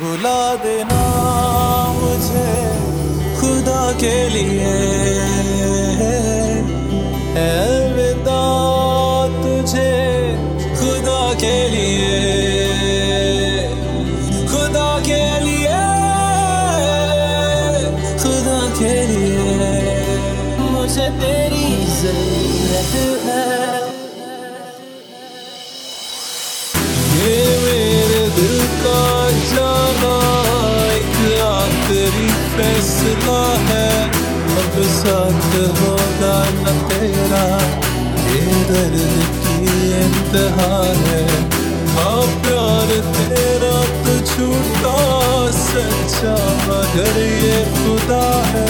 बुला देना मुझे खुदा के लिए। अलविदा तुझे खुदा के लिए। खुदा के लिए, खुदा के लिए। मुझे तेरी ज़रूरत है। साथ होगा न तेरा। ये दर्द की इंतहा है। हाँ प्यार तेरा तो झूठा सच्चा, मगर ये खुदा है।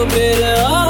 little bit of